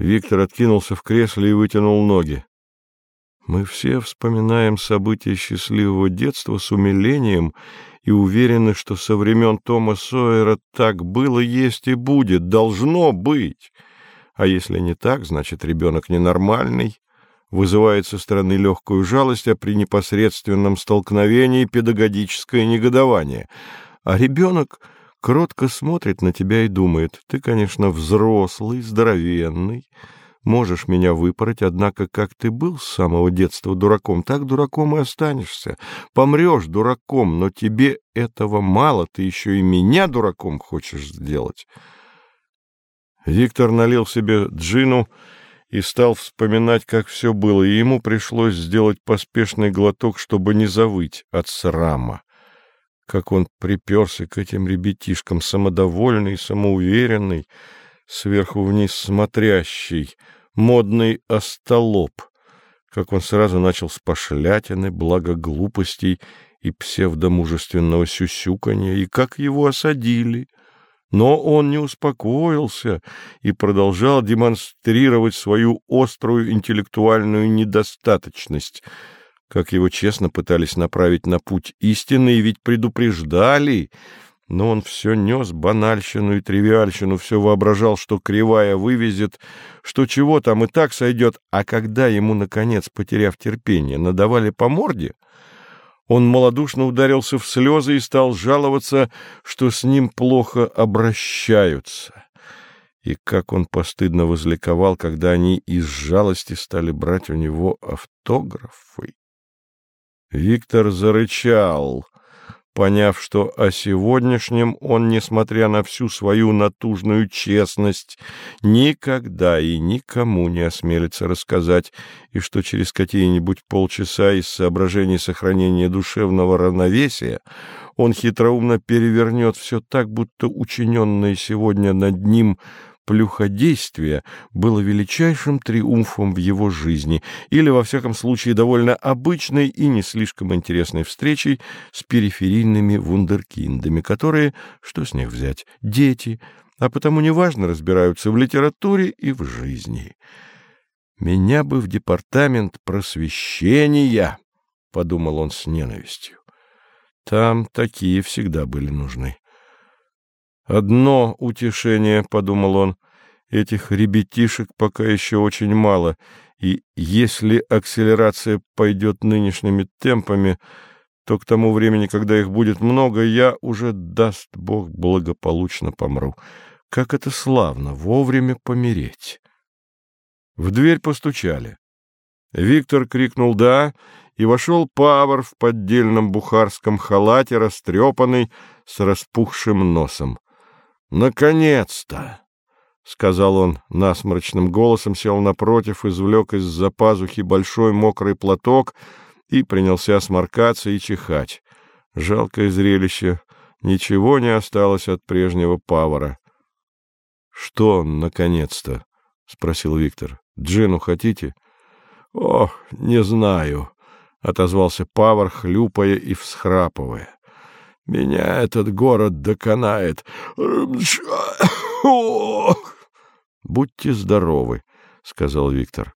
Виктор откинулся в кресле и вытянул ноги. Мы все вспоминаем события счастливого детства с умилением и уверены, что со времен Тома Сойера так было, есть и будет, должно быть. А если не так, значит, ребенок ненормальный, вызывает со стороны легкую жалость, а при непосредственном столкновении педагогическое негодование. А ребенок кротко смотрит на тебя и думает, ты, конечно, взрослый, здоровенный, можешь меня выпороть, однако как ты был с самого детства дураком, так дураком и останешься. Помрешь дураком, но тебе этого мало, ты еще и меня дураком хочешь сделать. Виктор налил себе джину и стал вспоминать, как все было, и ему пришлось сделать поспешный глоток, чтобы не завыть от срама. Как он приперся к этим ребятишкам, самодовольный, самоуверенный, сверху вниз смотрящий, модный остолоп, как он сразу начал с пошлятины, благоглупостей и псевдомужественного сюсюканья, и как его осадили — но он не успокоился и продолжал демонстрировать свою острую интеллектуальную недостаточность, как его честно пытались направить на путь истины, и ведь предупреждали, но он все нес банальщину и тривиальщину, все воображал, что кривая вывезет, что чего там и так сойдет, а когда ему, наконец, потеряв терпение, надавали по морде — он малодушно ударился в слезы и стал жаловаться, что с ним плохо обращаются. И как он постыдно возликовал, когда они из жалости стали брать у него автографы. Виктор зарычал — поняв, что о сегодняшнем он, несмотря на всю свою натужную честность, никогда и никому не осмелится рассказать, и что через какие-нибудь полчаса из соображений сохранения душевного равновесия он хитроумно перевернет все так, будто учиненное сегодня над ним плюходействие было величайшим триумфом в его жизни или, во всяком случае, довольно обычной и не слишком интересной встречей с периферийными вундеркиндами, которые, что с них взять, дети, а потому неважно разбираются в литературе и в жизни. «Меня бы в департамент просвещения», — подумал он с ненавистью. «Там такие всегда были нужны». «Одно утешение», — подумал он, — «этих ребятишек пока еще очень мало, и если акселерация пойдет нынешними темпами, то к тому времени, когда их будет много, я уже, даст Бог, благополучно помру. Как это славно, вовремя помереть!» В дверь постучали. Виктор крикнул «да», и вошел Павар в поддельном бухарском халате, растрепанный, с распухшим носом. «Наконец-то!» — сказал он насморочным голосом, сел напротив, извлек из-за пазухи большой мокрый платок и принялся сморкаться и чихать. Жалкое зрелище. Ничего не осталось от прежнего павара. — Что, наконец-то? — спросил Виктор. — Джину хотите? — Ох, не знаю, — отозвался павар, хлюпая и всхрапывая. Меня этот город доконает. — Будьте здоровы, — сказал Виктор.